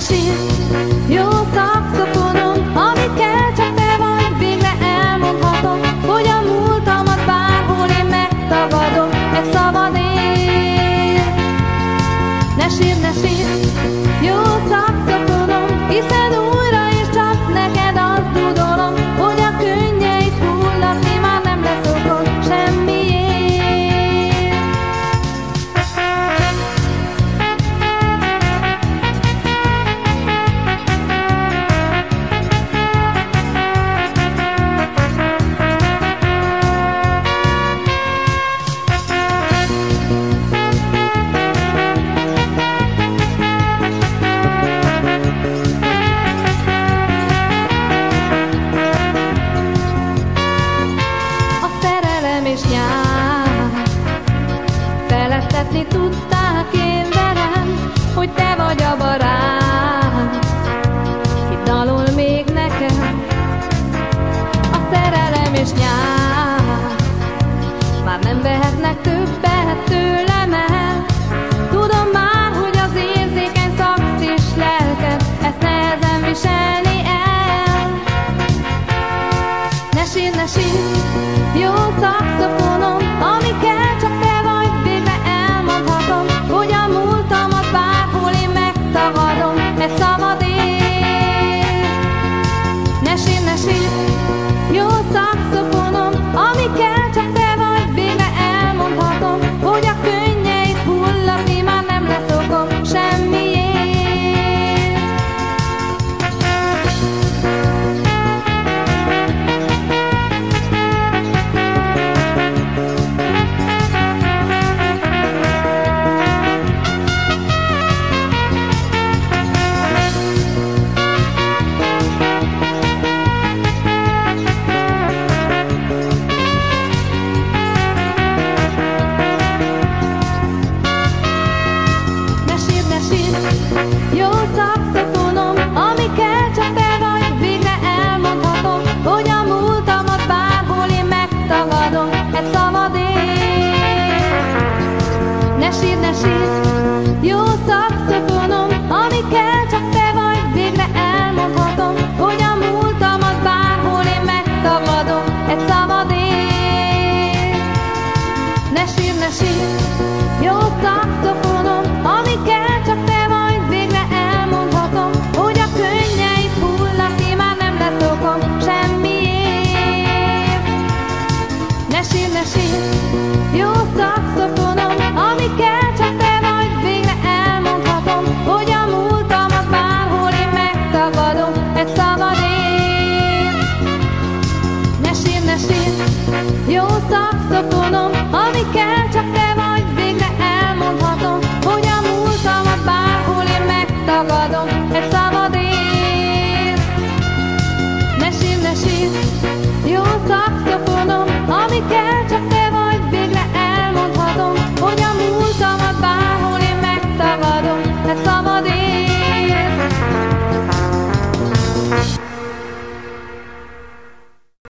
心。szeretni tudták én velem, hogy te vagy a barát. Itt dalol még nekem a szerelem és nyár. Már nem vehetnek többet tőlem el, tudom már, hogy az érzékeny szaksz és lelked, ezt nehezen viselni el. Ne sír, ne sír, jó szakszofon, Your time. Jó szaxofonom, ami kell, csak